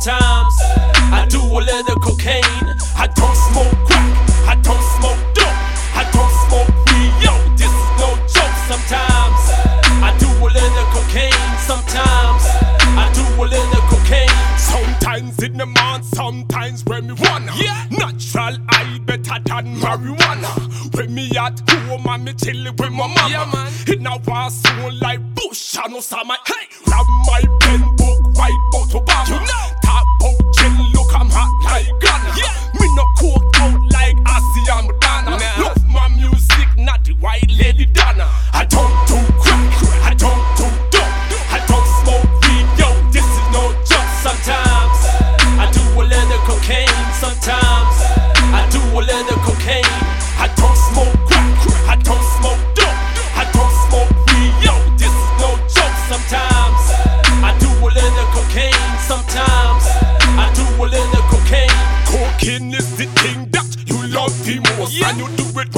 sometimes. I do a little cocaine. I don't smoke crack. I don't smoke dope. I don't smoke weed. Yo, This is no joke. Sometimes I do a little cocaine. Sometimes I do a little cocaine. Sometimes in the morning, sometimes when we wanna. Yeah. Natural, I better than marijuana. When me at home and me chillin' with my mama. Yeah, man. In a war soon like Bush and Osama. Hey,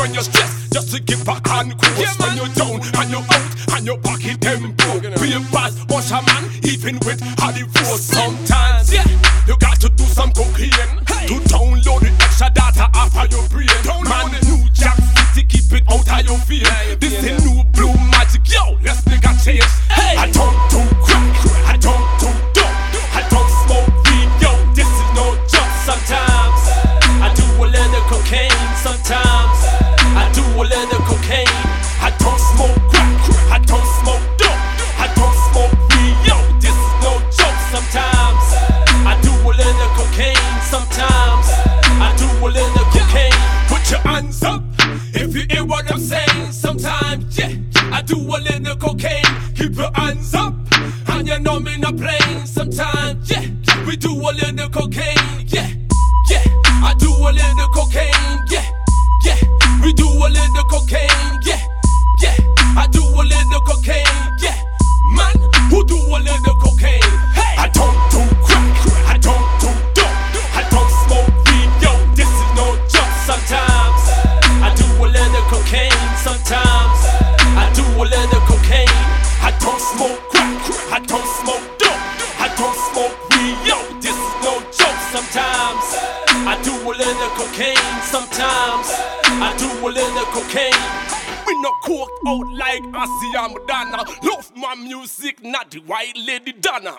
when you're stressed, just to give back and course. Yeah, when you're down and you're out and your pocket them broke. Be a boss, watch a man, even with hard force. Sometimes, yeah, you got to do some cocaine hey. to download the extra data off of your brain. Download man, it. New Jack City, keep it out of your fear. Yeah, this is new blue magic, yo. Let's make a change. up. And you know me not playing sometimes, yeah. We do a little cocaine sometimes I do a little cocaine. We no cook out like Asia Madonna. Love my music, not the white lady Donna.